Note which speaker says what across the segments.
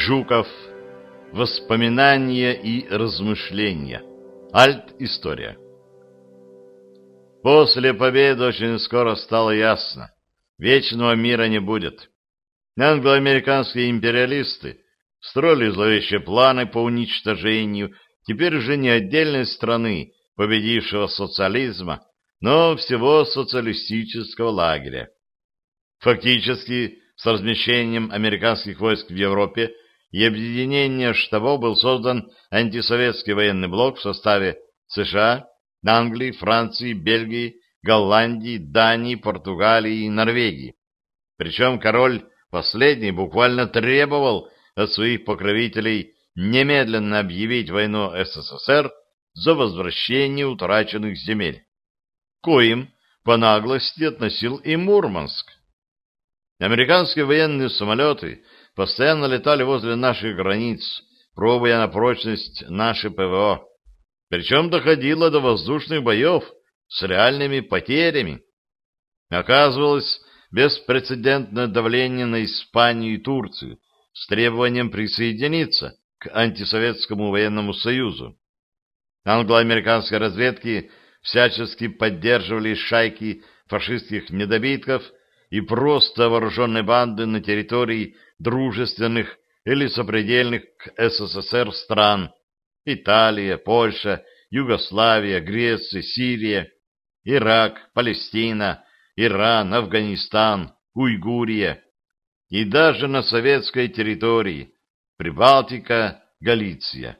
Speaker 1: Жуков. Воспоминания и размышления. Альт-история. После победы очень скоро стало ясно. Вечного мира не будет. Англо-американские империалисты строили зловещие планы по уничтожению теперь уже не отдельной страны, победившего социализма, но всего социалистического лагеря. Фактически, с размещением американских войск в Европе и объединением штабов был создан антисоветский военный блок в составе США, Англии, Франции, Бельгии, Голландии, Дании, Португалии и Норвегии. Причем король последний буквально требовал от своих покровителей немедленно объявить войну СССР за возвращение утраченных земель. Коим по наглости относил и Мурманск. Американские военные самолеты постоянно летали возле наших границ, пробуя на прочность наши ПВО. Причем доходило до воздушных боев с реальными потерями. Оказывалось, беспрецедентное давление на Испанию и Турцию с требованием присоединиться к антисоветскому военному союзу. Англо-американские разведки всячески поддерживали шайки фашистских недобитков и просто вооруженной банды на территории дружественных или сопредельных к СССР стран Италия, Польша, Югославия, Греция, Сирия, Ирак, Палестина, Иран, Афганистан, Уйгурия и даже на советской территории Прибалтика, Галиция.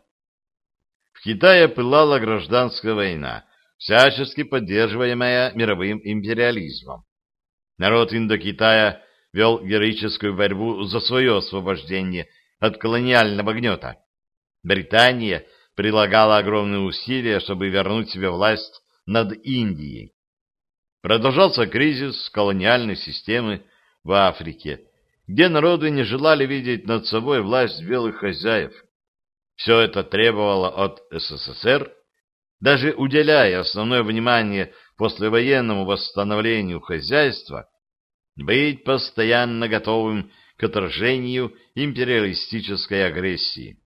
Speaker 1: В Китае пылала гражданская война, всячески поддерживаемая мировым империализмом. Народ Индокитая вел героическую борьбу за свое освобождение от колониального гнета. Британия прилагала огромные усилия, чтобы вернуть себе власть над Индией. Продолжался кризис колониальной системы в Африке, где народы не желали видеть над собой власть белых хозяев. Все это требовало от СССР, даже уделяя основное внимание послевоенному восстановлению хозяйства, быть постоянно готовым к отражению империалистической агрессии.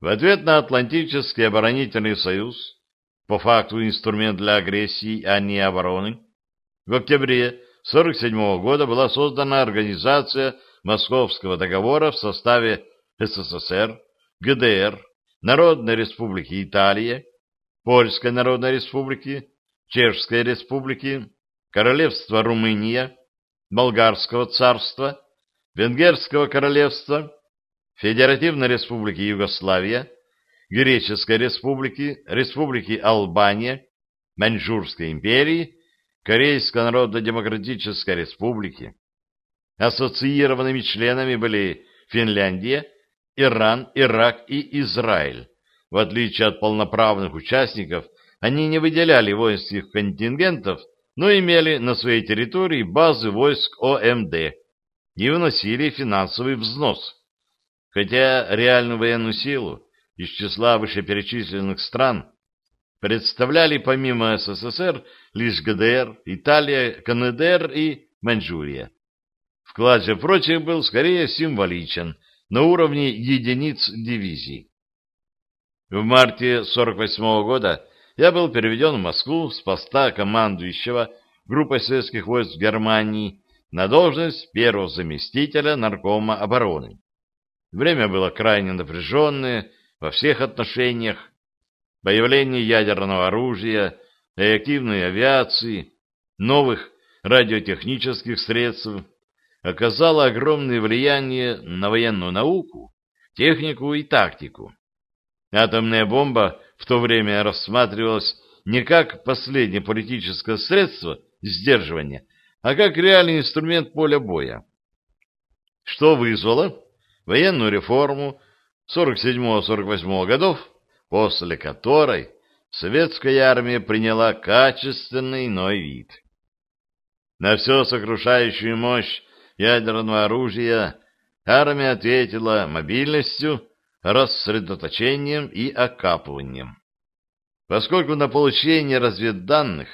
Speaker 1: В ответ на Атлантический оборонительный союз, по факту инструмент для агрессии, а не обороны, в октябре 1947 года была создана Организация Московского договора в составе СССР, ГДР, Народной Республики Италия, Польской Народной Республики, Чешской Республики, Королевства Румыния, Болгарского царства, Венгерского королевства, Федеративной Республики Югославия, Греческой Республики, Республики Албания, Маньчжурской империи, Корейской Народно-Демократической Республики. Ассоциированными членами были Финляндия, Иран, Ирак и Израиль. В отличие от полноправных участников, они не выделяли воинских контингентов но имели на своей территории базы войск ОМД и вносили финансовый взнос. Хотя реальную военную силу из числа вышеперечисленных стран представляли помимо СССР лишь ГДР, Италия, КНДР и Маньчжурия. Вклад же прочих был скорее символичен, на уровне единиц дивизий. В марте 1948 года я был переведен в Москву с поста командующего группой советских войск Германии на должность первого заместителя наркома обороны. Время было крайне напряженное во всех отношениях. Появление ядерного оружия, реактивной авиации, новых радиотехнических средств оказало огромное влияние на военную науку, технику и тактику. Атомная бомба в то время рассматривалась не как последнее политическое средство сдерживания, а как реальный инструмент поля боя. Что вызвало военную реформу 47-48 годов, после которой советская армия приняла качественный иной вид. На все сокрушающую мощь ядерного оружия армия ответила мобильностью, рассредоточением и окапыванием. Поскольку на получение разведданных,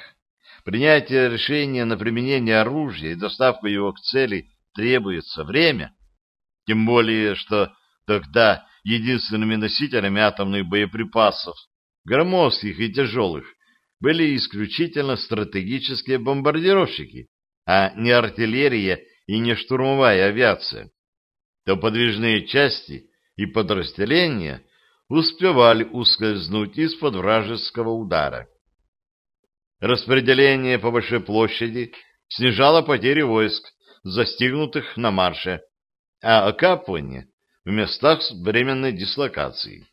Speaker 1: принятие решения на применение оружия и доставку его к цели требуется время, тем более, что тогда единственными носителями атомных боеприпасов, громоздких и тяжелых, были исключительно стратегические бомбардировщики, а не артиллерия и не штурмовая авиация, то подвижные части и подразделения успевали ускользнуть из-под вражеского удара. Распределение по большой площади снижало потери войск, застигнутых на марше, а окапывание в местах с временной дислокацией.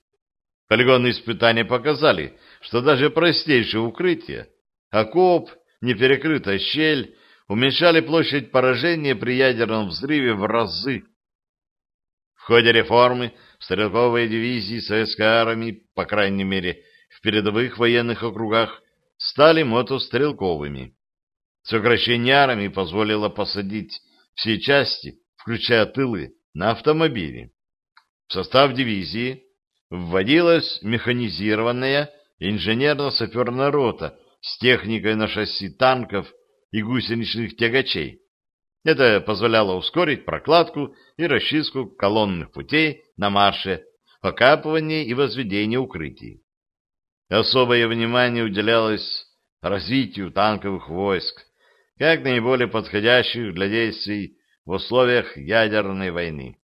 Speaker 1: Полигонные испытания показали, что даже простейшее укрытие, окоп, неперекрытая щель, уменьшали площадь поражения при ядерном взрыве в разы. В ходе реформы стрелковые дивизии советской армии, по крайней мере, в передовых военных округах, стали мотострелковыми. Сокращение армии позволило посадить все части, включая тылы, на автомобили. В состав дивизии вводилась механизированная инженерно-саперная рота с техникой на шасси танков и гусеничных тягачей. Это позволяло ускорить прокладку и расчистку колонных путей на марше, покапывание и возведение укрытий. Особое внимание уделялось развитию танковых войск, как наиболее подходящих для действий в условиях ядерной войны.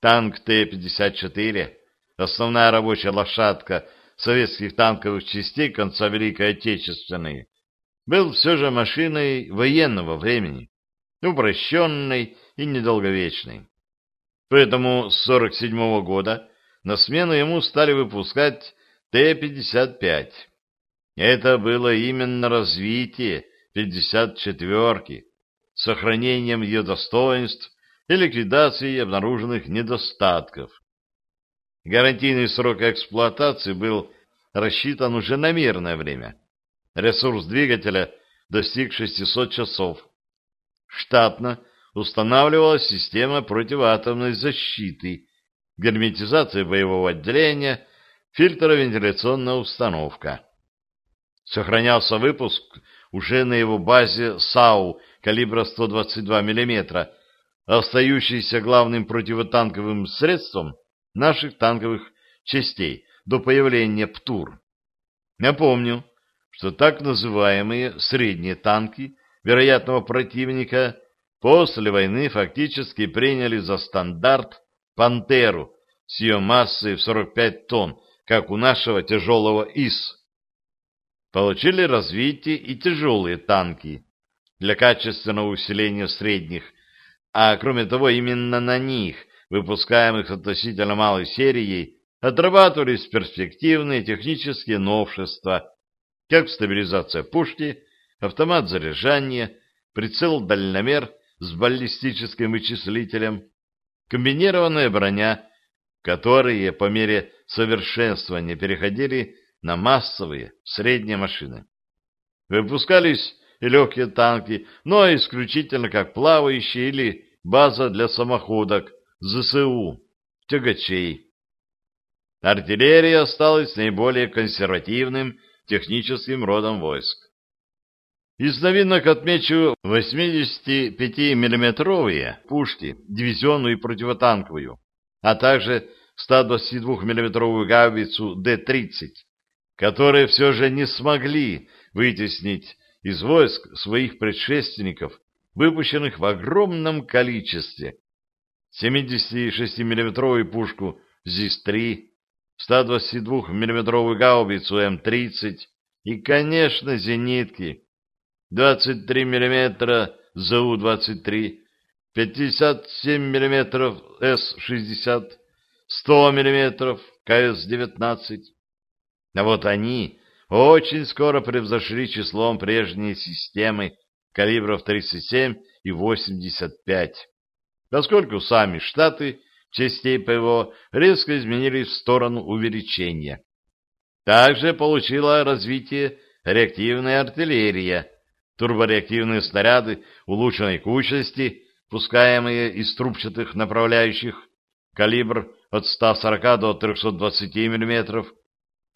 Speaker 1: Танк Т-54, основная рабочая лошадка советских танковых частей конца Великой Отечественной, был все же машиной военного времени, упрощенной и недолговечной. Поэтому с 47 -го года на смену ему стали выпускать Т-55. Это было именно развитие 54-ки, сохранением ее достоинств и ликвидацией обнаруженных недостатков. Гарантийный срок эксплуатации был рассчитан уже на мирное время. Ресурс двигателя достиг 600 часов. Штатно устанавливалась система противоатомной защиты, герметизация боевого отделения, фильтровентиляционная установка. Сохранялся выпуск уже на его базе САУ калибра 122 мм, остающийся главным противотанковым средством наших танковых частей до появления ПТУР. Напомню, что так называемые средние танки вероятного противника после войны фактически приняли за стандарт «Пантеру» с ее массой в 45 тонн, как у нашего тяжелого ИС. Получили развитие и тяжелые танки для качественного усиления средних, а кроме того именно на них, выпускаемых относительно малой серией, отрабатывались перспективные технические новшества, как стабилизация пушки, автомат заряжания, прицел-дальномер с баллистическим вычислителем, комбинированная броня, которые по мере совершенствования переходили на массовые средние машины. Выпускались и легкие танки, но исключительно как плавающие или база для самоходок ЗСУ, тягачей. Артиллерия осталась наиболее консервативным техническим родом войск. Из новинок отмечу 85 миллиметровые пушки, дивизионную и противотанковую, а также 122 миллиметровую гаубицу Д-30, которые все же не смогли вытеснить из войск своих предшественников, выпущенных в огромном количестве. 76 миллиметровую пушку ЗИС-3, 122 миллиметровую гаубицу М-30 и, конечно, зенитки 23 мм ЗУ-23, 57 мм С-60, 100 мм КС-19. А вот они очень скоро превзошли числом прежние системы калибров 37 и 85, поскольку сами штаты частей ПВО резко изменились в сторону увеличения. Также получила развитие реактивная артиллерия, турбореактивные снаряды улучшенной кучности, пускаемые из трубчатых направляющих, калибр от 140 до 320 мм,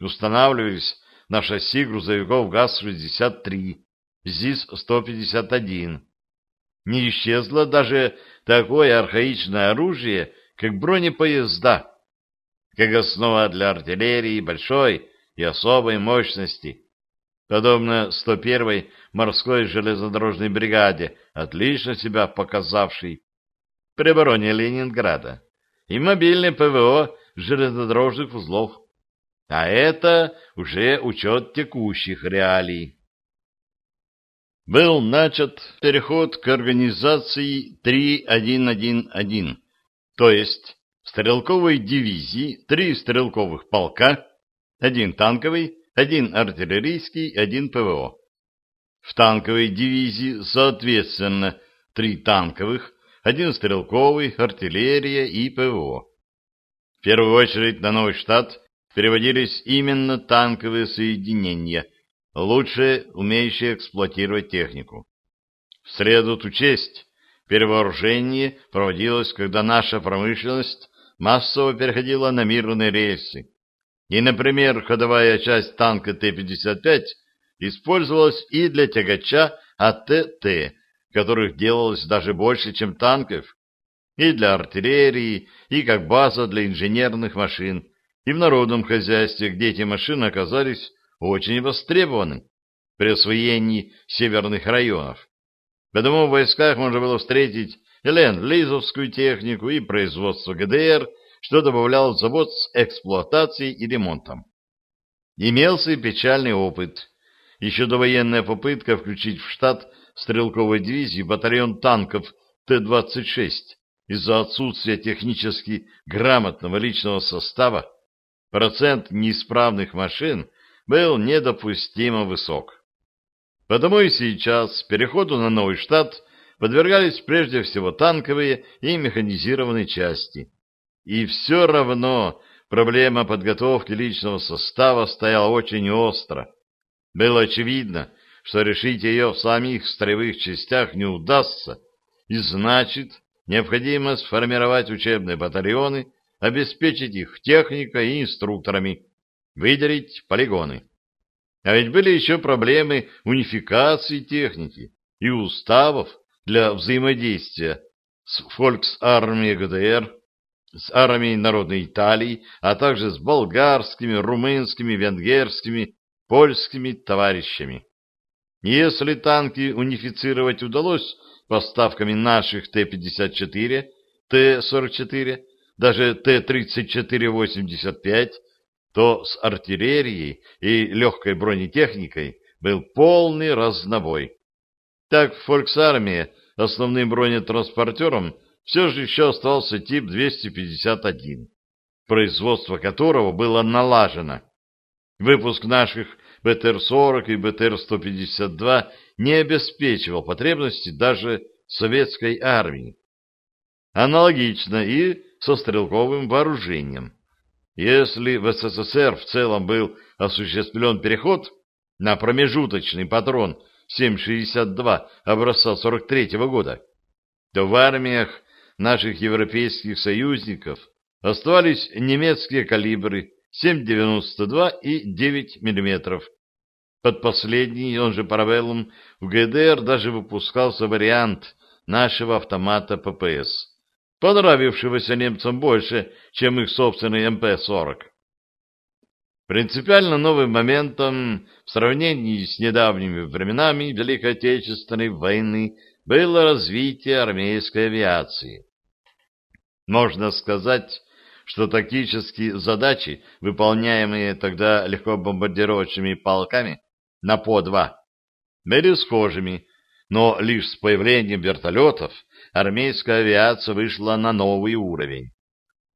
Speaker 1: устанавливались на шасси грузовиков ГАЗ-63, ЗИС-151. Не исчезло даже такое архаичное оружие, как бронепоезда, как основа для артиллерии большой и особой мощности, подобно 101-й морской железнодорожной бригаде, отлично себя показавшей при обороне Ленинграда, и мобильное ПВО железнодорожных узлов. А это уже учет текущих реалий. Был начат переход к организации 3111, то есть стрелковой дивизии три стрелковых полка, один танковый, один артиллерийский, один ПВО. В танковой дивизии, соответственно, три танковых, один стрелковый, артиллерия и ПВО. В первую очередь на новый штат переводились именно танковые соединения, лучше умеющие эксплуатировать технику. В среду ту перевооружение проводилось, когда наша промышленность массово переходила на мирные рельсы. И, например, ходовая часть танка Т-55 использовалась и для тягача АТТ, которых делалось даже больше, чем танков, и для артиллерии, и как база для инженерных машин, и в народном хозяйстве, где эти машины оказались очень востребованы при освоении северных районов. Поэтому в войсках можно было встретить и ленд-лизовскую технику, и производство ГДР, что добавлял завод с эксплуатацией и ремонтом. Имелся и печальный опыт. Еще довоенная попытка включить в штат стрелковой дивизии батальон танков Т-26 из-за отсутствия технически грамотного личного состава процент неисправных машин был недопустимо высок. Потому и сейчас переходу на новый штат подвергались прежде всего танковые и механизированные части. И все равно проблема подготовки личного состава стояла очень остро. Было очевидно, что решить ее в самих строевых частях не удастся, и значит, необходимо сформировать учебные батальоны, обеспечить их техникой и инструкторами, выделить полигоны. А ведь были еще проблемы унификации техники и уставов для взаимодействия с фольксармией ГДР, с армией Народной Италии, а также с болгарскими, румынскими, венгерскими, польскими товарищами. Если танки унифицировать удалось поставками наших Т-54, Т-44, даже Т-34-85, то с артиллерией и легкой бронетехникой был полный разнобой. Так в Фольксармии основным бронетранспортером все же еще остался тип 251, производство которого было налажено. Выпуск наших БТР-40 и БТР-152 не обеспечивал потребности даже советской армии. Аналогично и со стрелковым вооружением. Если в СССР в целом был осуществлен переход на промежуточный патрон 7,62 образца 43 -го года, то в армиях наших европейских союзников оставались немецкие калибры 7,92 и 9 мм. Под последний, он же парабеллум, в ГДР даже выпускался вариант нашего автомата ППС понравившегося немцам больше, чем их собственный МП-40. Принципиально новым моментом в сравнении с недавними временами Великой Отечественной войны было развитие армейской авиации. Можно сказать, что тактические задачи, выполняемые тогда легкобомбардировочными полками на По-2, были схожими, но лишь с появлением вертолетов армейская авиация вышла на новый уровень.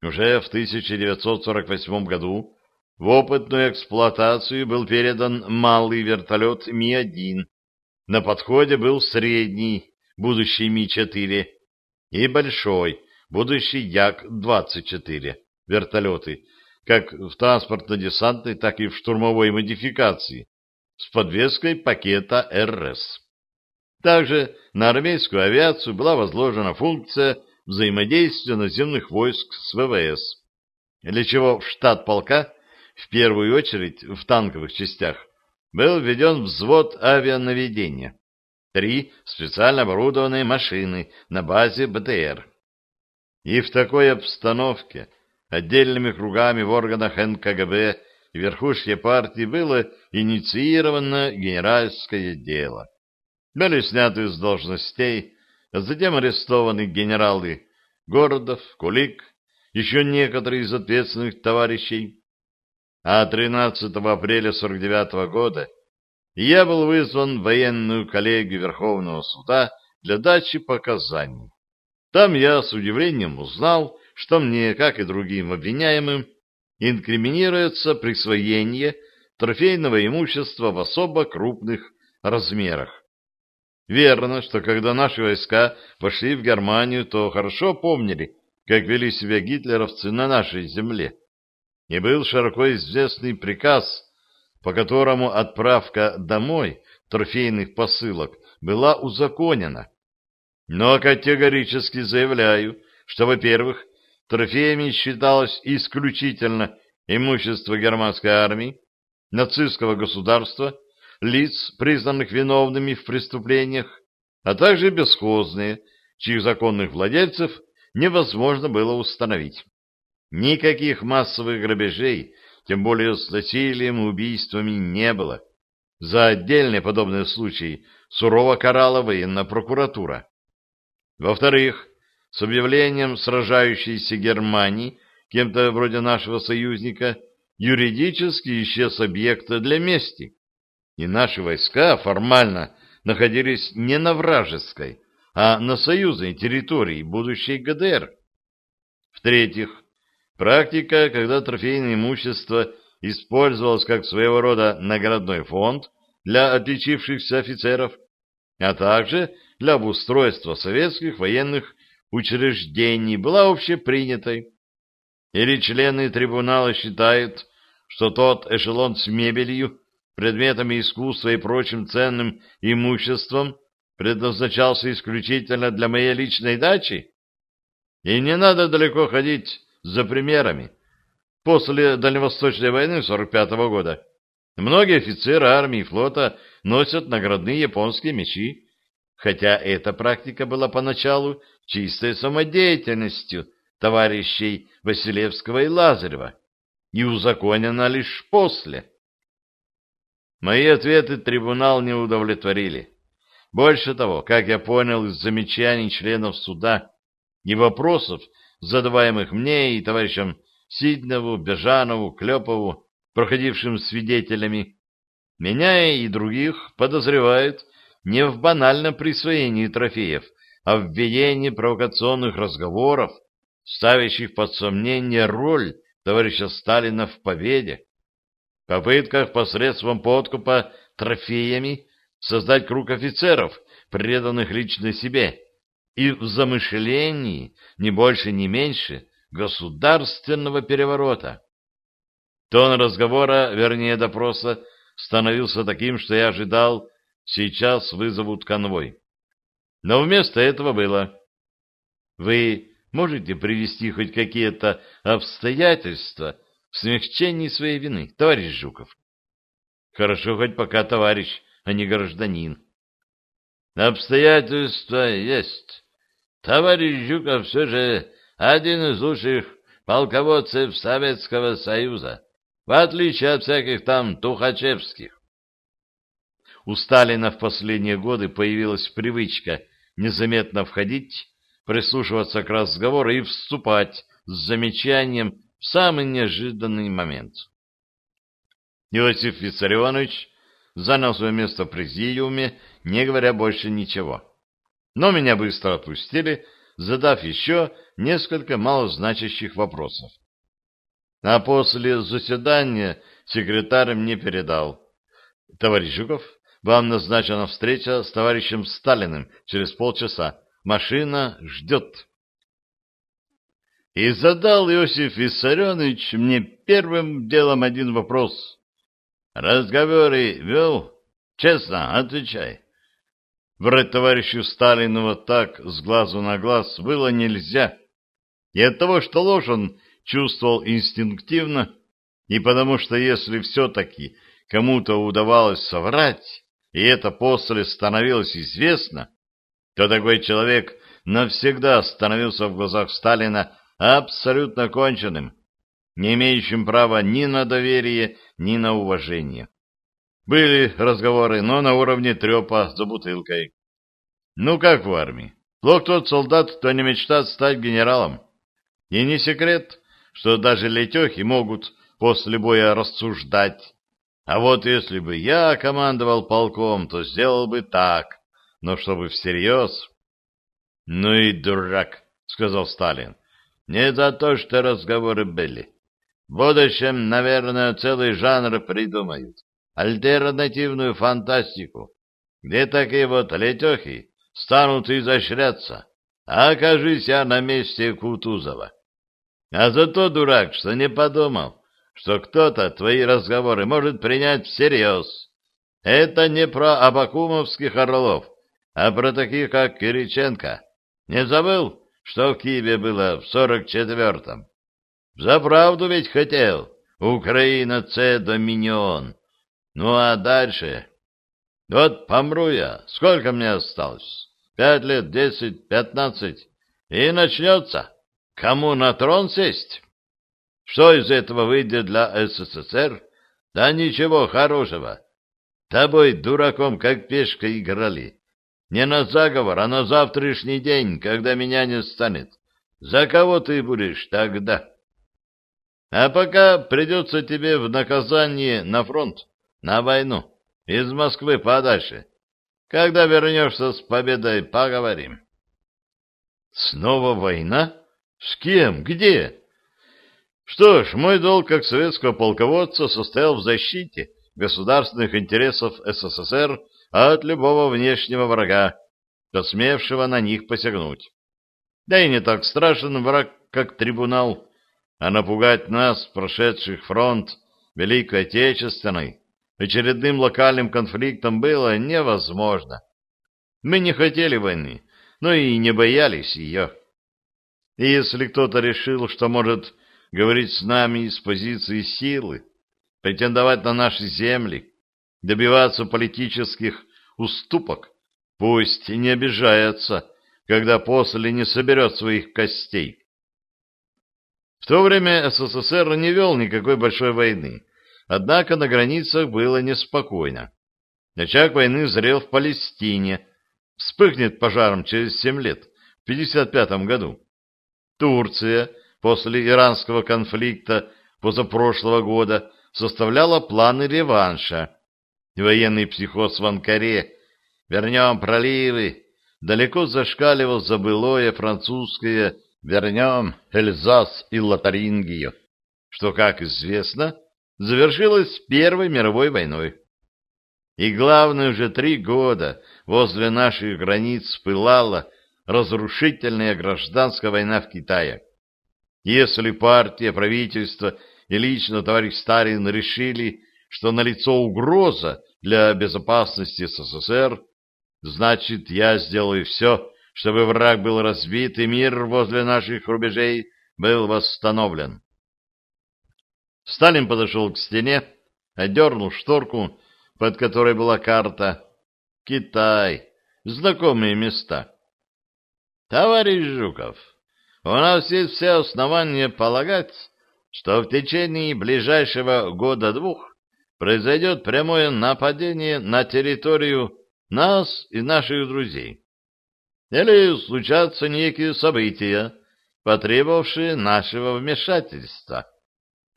Speaker 1: Уже в 1948 году в опытную эксплуатацию был передан малый вертолет Ми-1. На подходе был средний, будущий Ми-4, и большой, будущий Як-24 вертолеты, как в транспортно-десантной, так и в штурмовой модификации, с подвеской пакета РС. Также на армейскую авиацию была возложена функция взаимодействия наземных войск с ВВС, для чего в штат полка, в первую очередь в танковых частях, был введен взвод авианаведения, три специально оборудованные машины на базе БТР. И в такой обстановке отдельными кругами в органах НКГБ и верхушке партии было инициировано генеральское дело. Были сняты с должностей, а затем арестованы генералы Городов, Кулик, еще некоторые из ответственных товарищей. А 13 апреля 49 года я был вызван в военную коллегию Верховного суда для дачи показаний. Там я с удивлением узнал, что мне, как и другим обвиняемым, инкриминируется присвоение трофейного имущества в особо крупных размерах. Верно, что когда наши войска пошли в Германию, то хорошо помнили, как вели себя гитлеровцы на нашей земле. И был широко известный приказ, по которому отправка домой трофейных посылок была узаконена. Но категорически заявляю, что, во-первых, трофеями считалось исключительно имущество германской армии, нацистского государства, лиц, признанных виновными в преступлениях, а также бесхозные, чьих законных владельцев невозможно было установить. Никаких массовых грабежей, тем более с насилием и убийствами, не было. За отдельные подобные случаи сурово карала военная прокуратура. Во-вторых, с объявлением сражающейся Германии кем-то вроде нашего союзника юридически исчез объект для мести, и наши войска формально находились не на вражеской, а на союзной территории будущей ГДР. В-третьих, практика, когда трофейное имущество использовалось как своего рода наградной фонд для отличившихся офицеров, а также для обустройства советских военных учреждений, была общепринятой. Или члены трибунала считают, что тот эшелон с мебелью, предметами искусства и прочим ценным имуществом предназначался исключительно для моей личной дачи? И не надо далеко ходить за примерами. После Дальневосточной войны 45 -го года многие офицеры армии и флота носят наградные японские мечи, хотя эта практика была поначалу чистой самодеятельностью товарищей Василевского и Лазарева и узаконена лишь после. Мои ответы трибунал не удовлетворили. Больше того, как я понял из замечаний членов суда и вопросов, задаваемых мне и товарищам Сиднову, Бежанову, Клепову, проходившим свидетелями, меня и других подозревают не в банальном присвоении трофеев, а в введении провокационных разговоров, ставящих под сомнение роль товарища Сталина в победе, попытках посредством подкупа трофеями создать круг офицеров, преданных лично себе, и в замышлении, не больше, ни меньше, государственного переворота. Тон разговора, вернее допроса, становился таким, что я ожидал, сейчас вызовут конвой. Но вместо этого было. Вы можете привести хоть какие-то обстоятельства в смягчении своей вины, товарищ Жуков? Хорошо, хоть пока товарищ, а не гражданин. Обстоятельства есть. Товарищ Жуков все же один из лучших полководцев Советского Союза, в отличие от всяких там тухачевских. У Сталина в последние годы появилась привычка незаметно входить, прислушиваться к разговору и вступать с замечанием в самый неожиданный момент. Иосиф Виссарионович занял свое место в президиуме, не говоря больше ничего. Но меня быстро отпустили, задав еще несколько малозначащих вопросов. А после заседания секретарь мне передал. Товарищ Жуков, вам назначена встреча с товарищем Сталиным через полчаса. Машина ждет. И задал Иосиф Виссарионович мне первым делом один вопрос. Разговоры вел? Честно, отвечай. Врать товарищу Сталину вот так, с глазу на глаз, было нельзя. И от того, что ложь он чувствовал инстинктивно, и потому что если все-таки кому-то удавалось соврать, и это после становилось известно, то такой человек навсегда становился в глазах Сталина абсолютно конченным, не имеющим права ни на доверие, ни на уважение. Были разговоры, но на уровне трепа за бутылкой. Ну как в армии? Плох тот солдат, кто не мечтает стать генералом. И не секрет, что даже летехи могут после боя рассуждать. А вот если бы я командовал полком, то сделал бы так, но чтобы всерьез. — Ну и дурак, — сказал Сталин. — Не за то, что разговоры были. В будущем, наверное, целый жанр придумают. Альтернативную фантастику, где такие вот летехи станут изощряться. А окажись я на месте Кутузова. А зато дурак, что не подумал, что кто-то твои разговоры может принять всерьез. Это не про абакумовских орлов, а про таких, как Кириченко. Не забыл, что в Киеве было в сорок четвертом? За правду ведь хотел. Украина це доминион. Ну а дальше... Вот помру я. Сколько мне осталось? Пять лет, десять, пятнадцать. И начнется. Кому на трон сесть? Что из этого выйдет для СССР? Да ничего хорошего. Тобой, дураком, как пешка играли. Не на заговор, а на завтрашний день, когда меня не станет. За кого ты будешь тогда? А пока придется тебе в наказание на фронт, на войну, из Москвы подальше. Когда вернешься с победой, поговорим. Снова война? С кем? Где? Что ж, мой долг как советского полководца состоял в защите государственных интересов СССР от любого внешнего врага, посмевшего на них посягнуть. Да и не так страшен враг, как трибунал, а напугать нас, прошедших фронт Великой Отечественной, очередным локальным конфликтом было невозможно. Мы не хотели войны, но и не боялись ее. И если кто-то решил, что может говорить с нами из позиции силы, претендовать на наши земли, добиваться политических уступок, пусть не обижается, когда после не соберет своих костей. В то время СССР не вел никакой большой войны, однако на границах было неспокойно. Очаг войны зрел в Палестине, вспыхнет пожаром через семь лет, в 1955 году. Турция после иранского конфликта позапрошлого года составляла планы реванша. Военный психоз в Анкаре, вернем проливы, далеко зашкаливал забылое французское «вернем Эльзас и Лотарингию», что, как известно, завершилось Первой мировой войной. И главное, уже три года возле наших границ пылала разрушительная гражданская война в Китае. Если партия, правительство и лично товарищ Сталин решили, что налицо угроза для безопасности СССР, значит, я сделаю все, чтобы враг был разбит и мир возле наших рубежей был восстановлен. Сталин подошел к стене, отдернул шторку, под которой была карта. Китай. Знакомые места. Товарищ Жуков, у нас есть все основания полагать, что в течение ближайшего года-двух произойдет прямое нападение на территорию нас и наших друзей. Или случатся некие события, потребовавшие нашего вмешательства.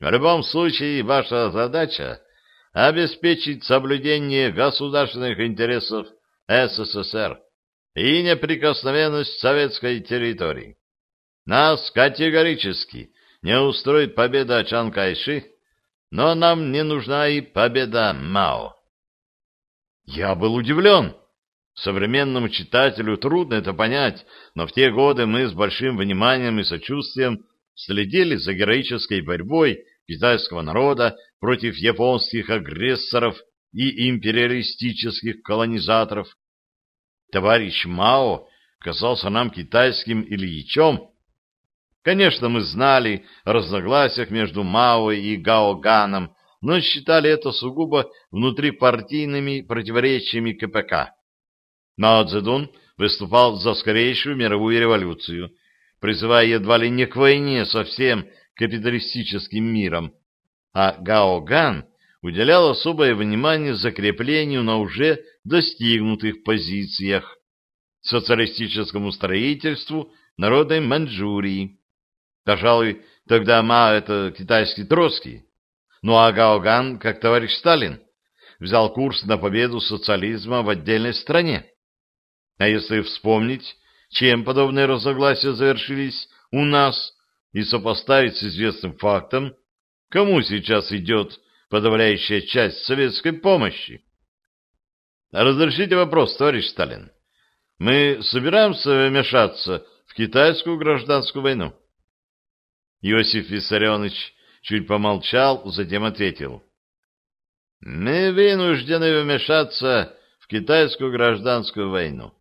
Speaker 1: В любом случае, ваша задача — обеспечить соблюдение государственных интересов СССР и неприкосновенность советской территории. Нас категорически не устроит победа Чан Кайши, но нам не нужна и победа Мао. Я был удивлен. Современному читателю трудно это понять, но в те годы мы с большим вниманием и сочувствием следили за героической борьбой китайского народа против японских агрессоров и империалистических колонизаторов, товарищ Мао казался нам китайским Ильичом. Конечно, мы знали о разногласиях между Мао и Гаоганом, но считали это сугубо внутрипартийными противоречиями КПК. Мао Цзэдун выступал за скорейшую мировую революцию, призывая едва ли не к войне со всем капиталистическим миром, а Гао Ган уделял особое внимание закреплению на уже достигнутых позициях, социалистическому строительству народной Маньчжурии. Пожалуй, тогда Ма — это китайский Троцкий, ну а Гаоган, как товарищ Сталин, взял курс на победу социализма в отдельной стране. А если вспомнить, чем подобные разногласия завершились у нас, и сопоставить с известным фактом, кому сейчас идет подавляющая часть советской помощи. Разрешите вопрос, товарищ Сталин. Мы собираемся вмешаться в китайскую гражданскую войну? Иосиф Виссарионович чуть помолчал, затем ответил. Мы вынуждены вмешаться в китайскую гражданскую войну.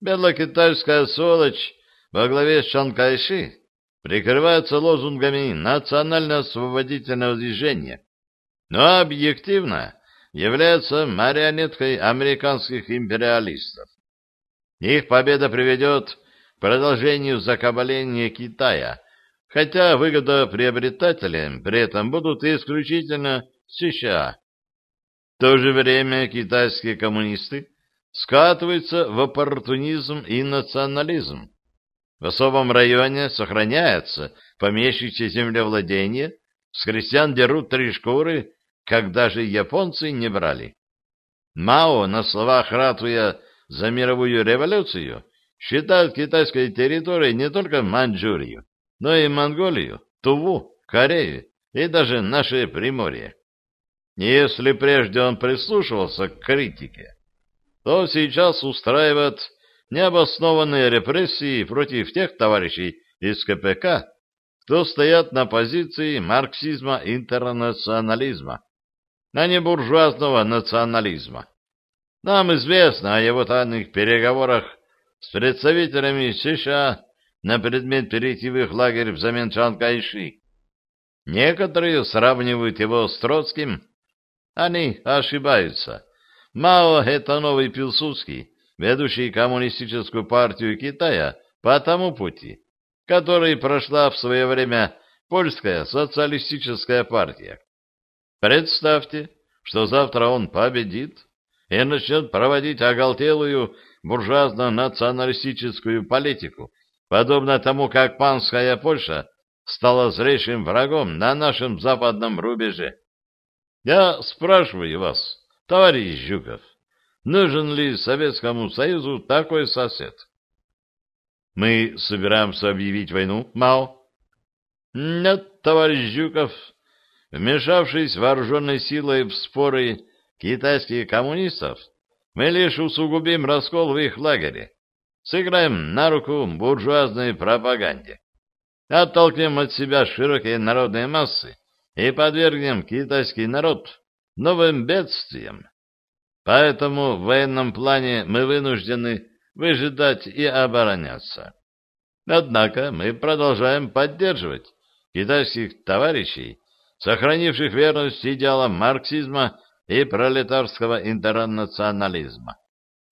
Speaker 1: Белокитайская сволочь во главе с Чанкайши прикрывается лозунгами национально-освободительного движения, но объективно является марионеткой американских империалистов. Их победа приведет к продолжению закабаления Китая, хотя выгодоприобретателем при этом будут исключительно США. В то же время китайские коммунисты скатываются в оппортунизм и национализм. В особом районе сохраняется помещичье землевладение, с крестьян дерут три шкуры, как даже японцы не брали. Мао, на словах ратуя за мировую революцию, считает китайской территорией не только Маньчжурию, но и Монголию, Туву, Корею и даже наше Приморье. Если прежде он прислушивался к критике, то сейчас устраивает необоснованные репрессии против тех товарищей из КПК, кто стоят на позиции марксизма-интернационализма, а не буржуазного национализма. Нам известно о его тайных переговорах с представителями США на предмет перейти в их лагерь взамен Чан Кайши. Некоторые сравнивают его с Троцким. Они ошибаются. Мао — это новый Пилсудский, ведущий коммунистическую партию Китая по тому пути, который прошла в свое время польская социалистическая партия. Представьте, что завтра он победит и начнет проводить оголтелую буржуазно-националистическую политику, подобно тому, как панская Польша стала зрейшим врагом на нашем западном рубеже. Я спрашиваю вас, товарищ Жуков, нужен ли Советскому Союзу такой сосед? Мы собираемся объявить войну, Мао? Нет, товарищ Жуков, вмешавшись вооруженной силой в споры китайских коммунистов, мы лишь усугубим раскол в их лагере, сыграем на руку буржуазной пропаганде, оттолкнем от себя широкие народные массы и подвергнем китайский народ новым бедствиям. Поэтому в военном плане мы вынуждены выжидать и обороняться. Однако мы продолжаем поддерживать китайских товарищей, сохранивших верность идеалам марксизма и пролетарского интернационализма.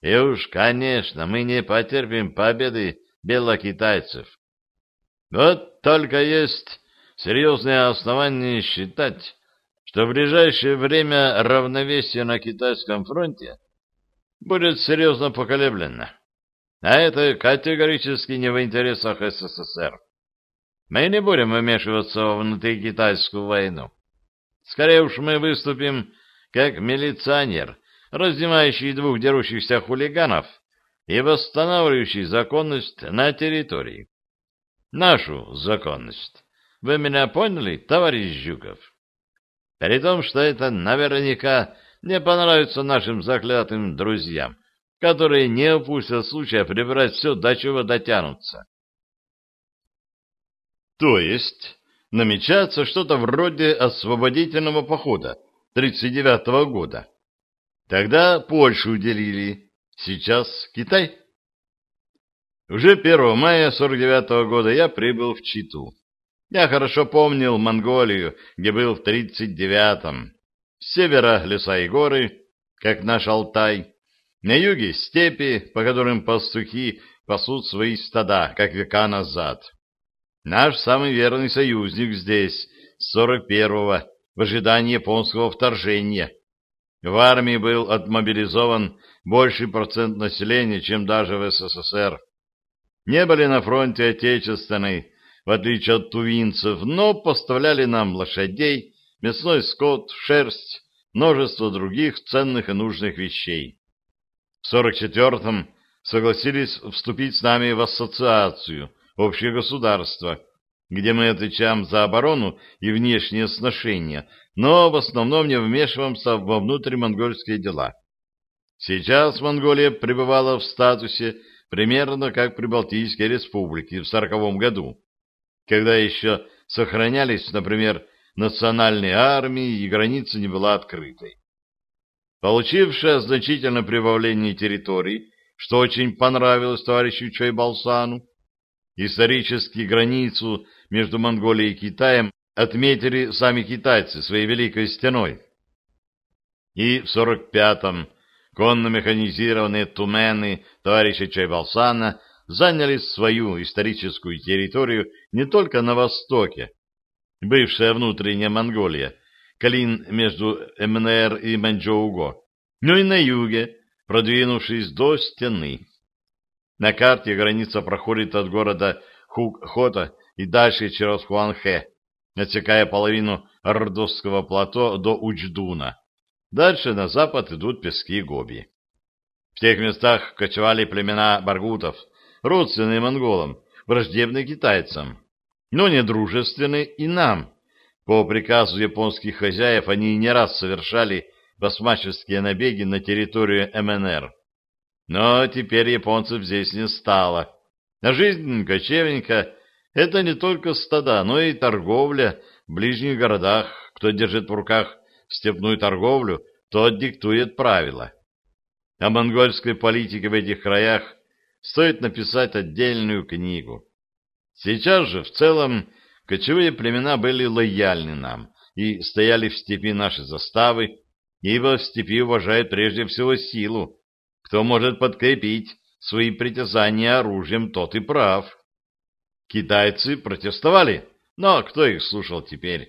Speaker 1: И уж, конечно, мы не потерпим победы белокитайцев. Вот только есть серьезные основания считать, что в ближайшее время равновесие на китайском фронте будет серьезно поколеблено. А это категорически не в интересах СССР. Мы не будем вмешиваться во внутрикитайскую войну. Скорее уж мы выступим как милиционер, разнимающий двух дерущихся хулиганов и восстанавливающий законность на территории. Нашу законность. Вы меня поняли, товарищ Жуков? При том, что это наверняка не понравится нашим заклятым друзьям, которые не упустят случая прибрать все, до чего дотянутся. То есть намечается что-то вроде освободительного похода 39-го года. Тогда Польшу уделили, сейчас Китай. Уже 1 мая 49 -го года я прибыл в Читу. Я хорошо помнил Монголию, где был в 39-м. С севера леса и горы, как наш Алтай, На юге степи, по которым пастухи пасут свои стада, как века назад. Наш самый верный союзник здесь, с 41-го, в ожидании японского вторжения. В армии был отмобилизован больший процент населения, чем даже в СССР. Не были на фронте отечественной, в отличие от тувинцев, но поставляли нам лошадей, мясной скот, шерсть, множество других ценных и нужных вещей. В 44-м согласились вступить с нами в ассоциацию, общее государство, где мы отвечаем за оборону и внешние сношения, но в основном не вмешиваемся во внутримонгольские дела. Сейчас Монголия пребывала в статусе примерно как Прибалтийские республики в 40 году, когда еще сохранялись, например, национальные армии и граница не была открытой. Получившая значительное прибавление территорий, что очень понравилось товарищу Чайбалсану, исторически границу между Монголией и Китаем отметили сами китайцы своей Великой Стеной. И в 45-м конно-механизированные тумены товарища Чайбалсана заняли свою историческую территорию не только на востоке, бывшая внутренняя Монголия, Калин между МНР и Маньчжоуго, но и на юге, продвинувшись до стены. На карте граница проходит от города Хук-Хота и дальше через Хуанхэ, отсекая половину Ордовского плато до Учдуна. Дальше на запад идут пески Гоби. В тех местах кочевали племена баргутов, родственные монголам, враждебные китайцам, но недружественные и нам. По приказу японских хозяев они не раз совершали басмаческие набеги на территорию МНР. Но теперь японцев здесь не стало. А жизнь кочевника — это не только стада, но и торговля в ближних городах. Кто держит в руках степную торговлю, тот диктует правила. О монгольской политике в этих краях стоит написать отдельную книгу. Сейчас же в целом кочевые племена были лояльны нам и стояли в степи нашей заставы, ибо в степи уважают прежде всего силу, кто может подкрепить свои притязания оружием, тот и прав. Китайцы протестовали, но кто их слушал теперь?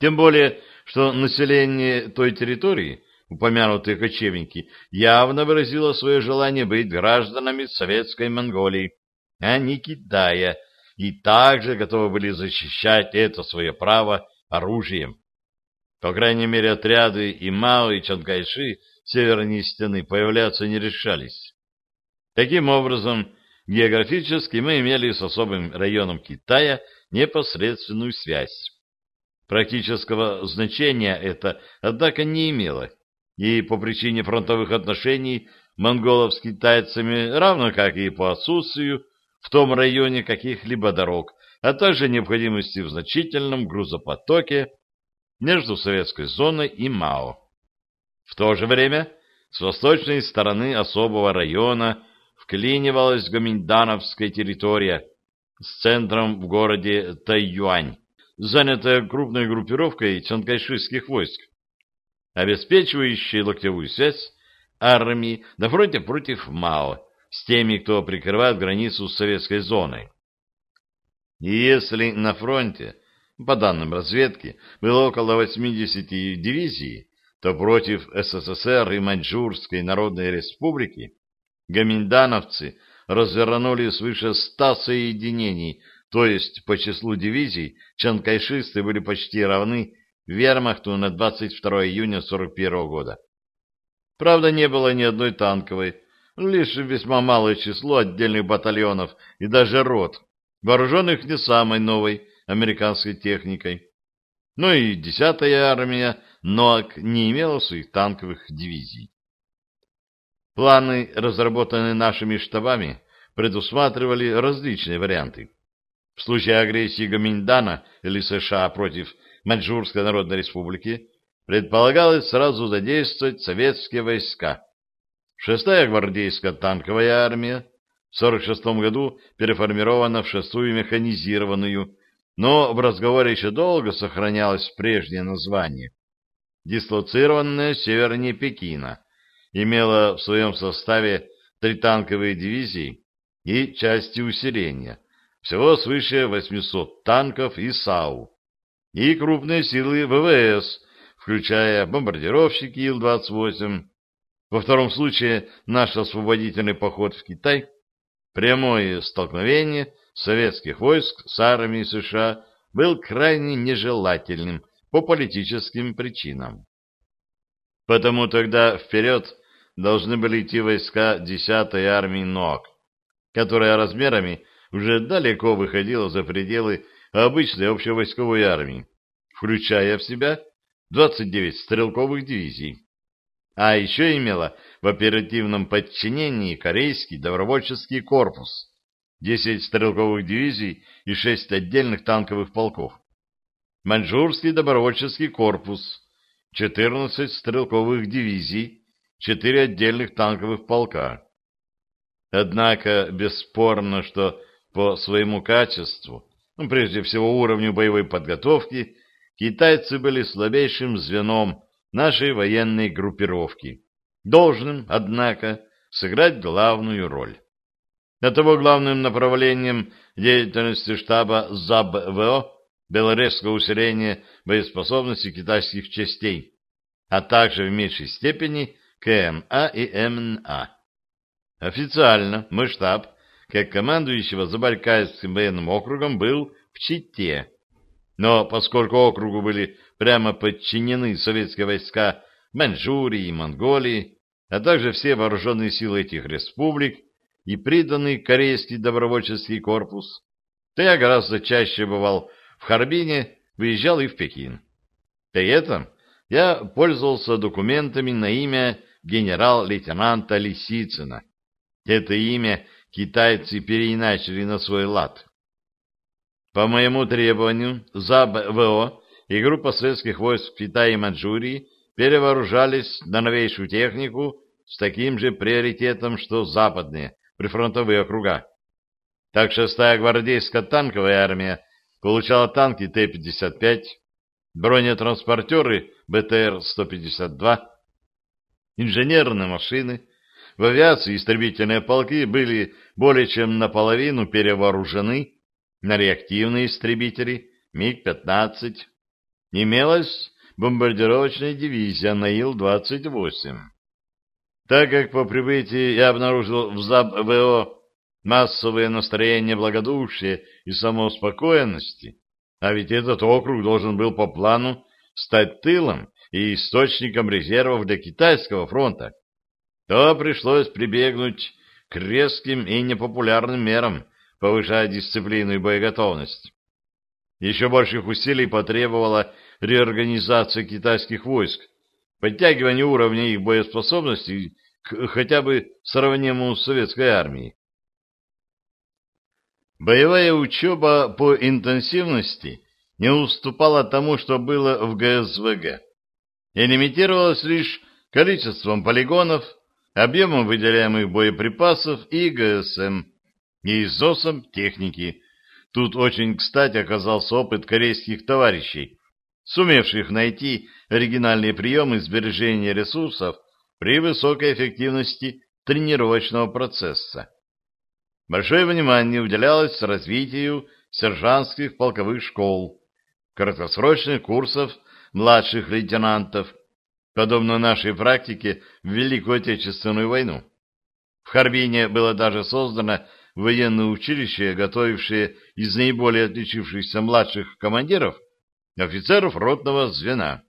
Speaker 1: Тем более, что население той территории, упомянутые кочевники, явно выразило свое желание быть гражданами Советской Монголии, а не Китая, и также готовы были защищать это свое право оружием. По крайней мере, отряды и Мао, и Чанкайши северной стены появляться не решались. Таким образом, географически мы имели с особым районом Китая непосредственную связь. Практического значения это, однако, не имело, и по причине фронтовых отношений монголов с китайцами, равно как и по отсутствию в том районе каких-либо дорог, а также необходимости в значительном грузопотоке между советской зоной и МАО. В то же время с восточной стороны особого района вклинивалась гоминдановская территория с центром в городе Тайюань, занятая крупной группировкой чанкайшистских войск, обеспечивающей локтевую связь армии на фронте против Мао с теми, кто прикрывает границу с советской зоной. И если на фронте, по данным разведки, было около 80 дивизий, то против СССР и Маньчжурской Народной Республики гоминдановцы развернули свыше ста соединений, то есть по числу дивизий чанкайшисты были почти равны вермахту на 22 июня 41 года. Правда, не было ни одной танковой, лишь весьма малое число отдельных батальонов и даже рот, вооруженных не самой новой американской техникой. Ну и 10-я армия НОАК не имела своих танковых дивизий. Планы, разработанные нашими штабами, предусматривали различные варианты. В случае агрессии Гоминдана или США против Маньчжурской Народной Республики предполагалось сразу задействовать советские войска. Шестая гвардейская танковая армия в 1946 году переформирована в шестую механизированную, но в разговоре еще долго сохранялось прежнее название дислоцированная севернее Пекина, имела в своем составе три танковые дивизии и части усиления, всего свыше 800 танков и САУ, и крупные силы ВВС, включая бомбардировщики Ил-28. Во втором случае наш освободительный поход в Китай, прямое столкновение советских войск с армией США был крайне нежелательным по политическим причинам. Потому тогда вперед должны были идти войска 10-й армии НОК, которая размерами уже далеко выходила за пределы обычной общевойсковой армии, включая в себя 29 стрелковых дивизий. А еще имела в оперативном подчинении корейский добровольческий корпус, 10 стрелковых дивизий и 6 отдельных танковых полков. Маньчжурский добровольческий корпус, 14 стрелковых дивизий, 4 отдельных танковых полка. Однако бесспорно, что по своему качеству, ну, прежде всего уровню боевой подготовки, китайцы были слабейшим звеном нашей военной группировки, должным, однако, сыграть главную роль. Оттого главным направлением деятельности штаба ЗАБ-ВО было резкое усиление боеспособности китайских частей, а также в меньшей степени КМА и МНА. Официально мой штаб, как командующего Забайкальским военным округом, был в Чите, но поскольку округу были прямо подчинены советские войска Маньчжурии и Монголии, а также все вооруженные силы этих республик и приданный корейский добровольческий корпус, то я гораздо чаще бывал в Харбине, выезжал и в Пекин. При этом я пользовался документами на имя генерал-лейтенанта Лисицына. Это имя китайцы переиначили на свой лад. По моему требованию, ЗАБ-ВО и группа советских войск в Китае и Маньчжурии перевооружались на новейшую технику с таким же приоритетом, что западные прифронтовые округа. Так шестая гвардейская танковая армия получала танки Т-55, бронетранспортеры БТР-152, инженерные машины, в авиации истребительные полки были более чем наполовину перевооружены на реактивные истребители МиГ-15. Имелась бомбардировочная дивизия на Ил-28. Так как по прибытии я обнаружил в ЗАБ-ВО массовое настроение благодушия и самоуспокоенности, а ведь этот округ должен был по плану стать тылом и источником резервов для китайского фронта, то пришлось прибегнуть к резким и непопулярным мерам, повышая дисциплину и боеготовность. Еще больших усилий потребовала реорганизация китайских войск, подтягивание уровня их боеспособности к хотя бы сравнимому с советской армией. Боевая учеба по интенсивности не уступала тому, что было в ГСВГ, и лимитировалась лишь количеством полигонов, объемом выделяемых боеприпасов и ГСМ, и износом техники. Тут очень кстати оказался опыт корейских товарищей, сумевших найти оригинальные приемы сбережения ресурсов при высокой эффективности тренировочного процесса. Большое внимание уделялось развитию сержантских полковых школ, краткосрочных курсов младших лейтенантов, подобно нашей практике в Великую Отечественную войну. В Харбине было даже создано военное училище, готовившее из наиболее отличившихся младших командиров офицеров ротного звена.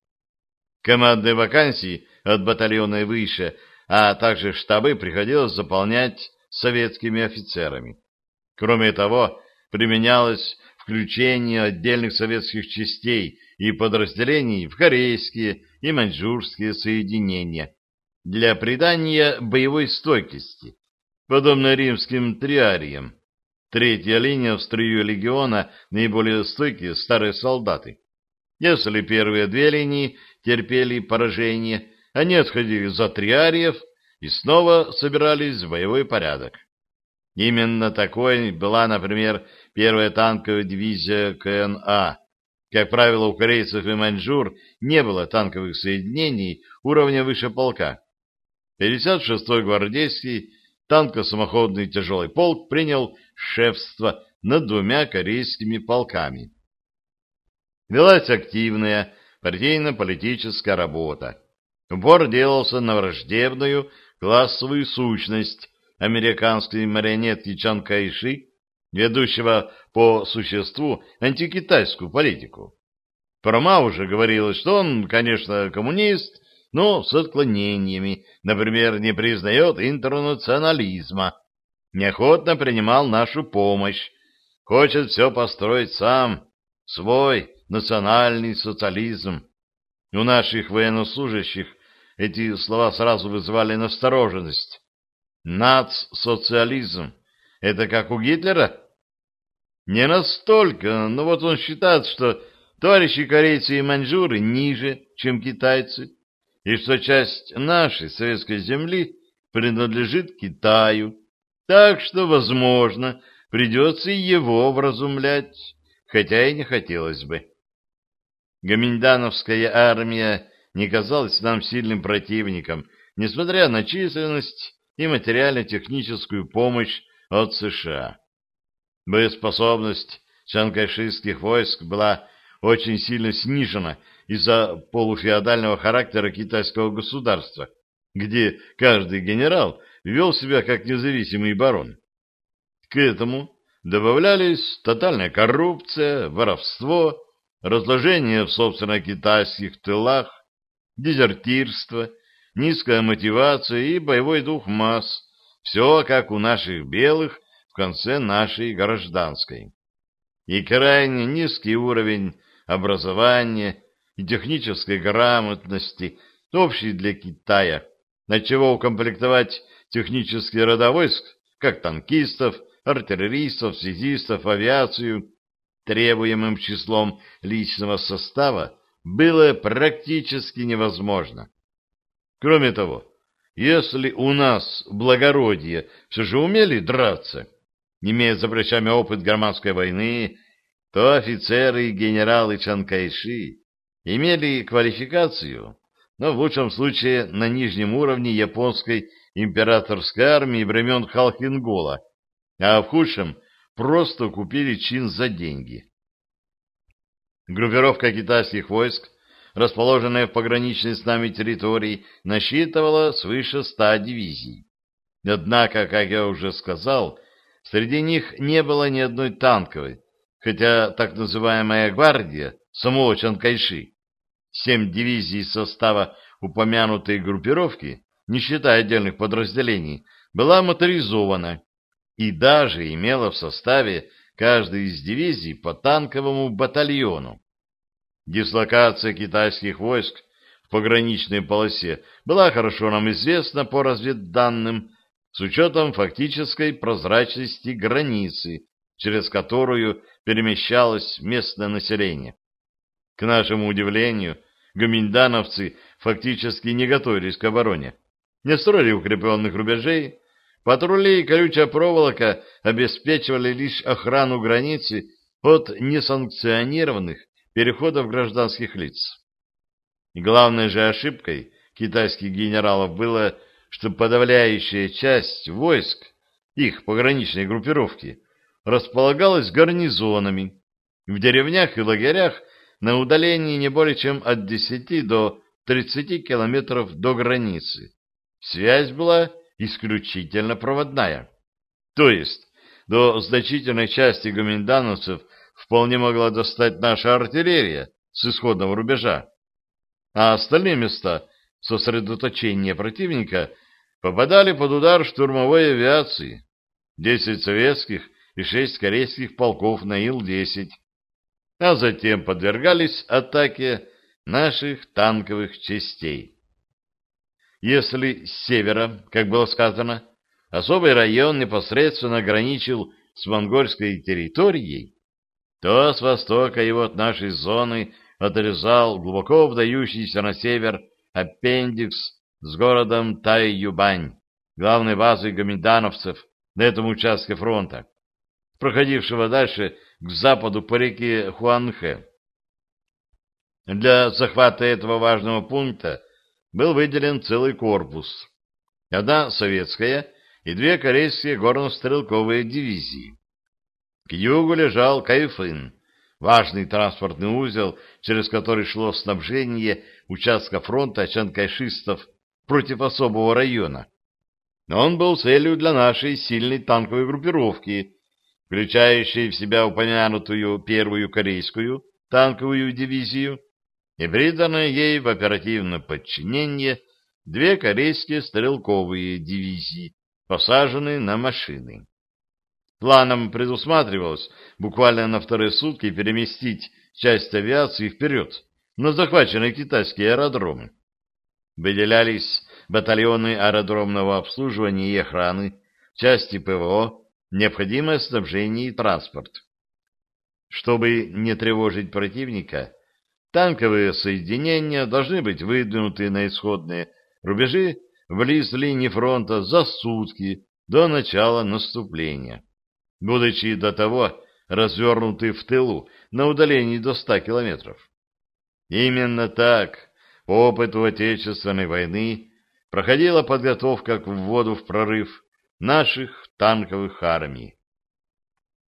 Speaker 1: Командные вакансии от батальона и выше, а также штабы приходилось заполнять советскими офицерами. Кроме того, применялось включение отдельных советских частей и подразделений в корейские и маньчжурские соединения для придания боевой стойкости, подобно римским триариям. Третья линия в строю легиона наиболее стойкие старые солдаты. Если первые две линии терпели поражение, они отходили за триариев и снова собирались в боевой порядок. Именно такой была, например, первая танковая дивизия КНА. Как правило, у корейцев и маньчжур не было танковых соединений уровня выше полка. 56-й гвардейский танко-самоходный тяжелый полк принял шефство над двумя корейскими полками. Велась активная партийно-политическая работа. Упор делался на враждебную классовую сущность американской марионетки Чан Кайши, ведущего по существу антикитайскую политику. Про Мао уже говорилось, что он, конечно, коммунист, но с отклонениями, например, не признает интернационализма, неохотно принимал нашу помощь, хочет все построить сам, свой национальный социализм. У наших военнослужащих эти слова сразу вызывали настороженность. Нац-социализм — это как у Гитлера? Не настолько, но вот он считает, что товарищи корейцы и маньчжуры ниже, чем китайцы, и что часть нашей советской земли принадлежит Китаю, так что, возможно, придется и его вразумлять, хотя и не хотелось бы. Гаминдановская армия не казалась нам сильным противником, несмотря на численность и материально-техническую помощь от США. Боеспособность чанкайшистских войск была очень сильно снижена из-за полуфеодального характера китайского государства, где каждый генерал вел себя как независимый барон. К этому добавлялись тотальная коррупция, воровство, разложение в собственно китайских тылах, дезертирство, низкая мотивация и боевой дух масс, все как у наших белых конце нашей гражданской. И крайне низкий уровень образования и технической грамотности, общий для Китая, на чего укомплектовать технические рода войск, как танкистов, артиллеристов, связистов, авиацию, требуемым числом личного состава, было практически невозможно. Кроме того, если у нас благородие все же умели драться, имея за плечами опыт германской войны, то офицеры и генералы Чанкайши имели квалификацию, но в лучшем случае на нижнем уровне японской императорской армии времен Халхингола, а в худшем просто купили чин за деньги. Группировка китайских войск, расположенная в пограничной с нами территории, насчитывала свыше ста дивизий. Однако, как я уже сказал, среди них не было ни одной танковой, хотя так называемая гвардия самого Чанкайши, семь дивизий состава упомянутой группировки, не считая отдельных подразделений, была моторизована и даже имела в составе каждой из дивизий по танковому батальону. Дислокация китайских войск в пограничной полосе была хорошо нам известна по разведданным с учетом фактической прозрачности границы, через которую перемещалось местное население. К нашему удивлению, гоминдановцы фактически не готовились к обороне, не строили укрепленных рубежей, патрули и колючая проволока обеспечивали лишь охрану границы от несанкционированных переходов гражданских лиц. Главной же ошибкой китайских генералов было, что подавляющая часть войск, их пограничной группировки, располагалась гарнизонами в деревнях и лагерях на удалении не более чем от 10 до 30 километров до границы. Связь была исключительно проводная. То есть до значительной части гоминдановцев вполне могла достать наша артиллерия с исходного рубежа, а остальные места сосредоточения противника попадали под удар штурмовой авиации. Десять советских и шесть корейских полков на Ил-10, а затем подвергались атаке наших танковых частей. Если с севера, как было сказано, особый район непосредственно граничил с монгольской территорией, то с востока его от нашей зоны отрезал глубоко вдающийся на север аппендикс с городом Тай-Юбань, главной базой гоминдановцев на этом участке фронта проходившего дальше к западу по реке Хуанхэ. Для захвата этого важного пункта был выделен целый корпус. одна советская и две корейские горно-стрелковые дивизии. К югу лежал Кайфын, важный транспортный узел, через который шло снабжение участка фронта чанкайшистов против особого района. Но он был целью для нашей сильной танковой группировки, включающей в себя упомянутую первую корейскую танковую дивизию и приданное ей в оперативное подчинение две корейские стрелковые дивизии, посаженные на машины. Планом предусматривалось буквально на вторые сутки переместить часть авиации вперед, на захваченные китайские аэродромы. Выделялись батальоны аэродромного обслуживания и охраны, части ПВО, необходимое снабжение и транспорт. Чтобы не тревожить противника, танковые соединения должны быть выдвинуты на исходные рубежи близ линии фронта за сутки до начала наступления, будучи до того развернуты в тылу на удалении до 100 километров. Именно так, по опыту Отечественной войны, проходила подготовка к вводу в прорыв наших танковых армий.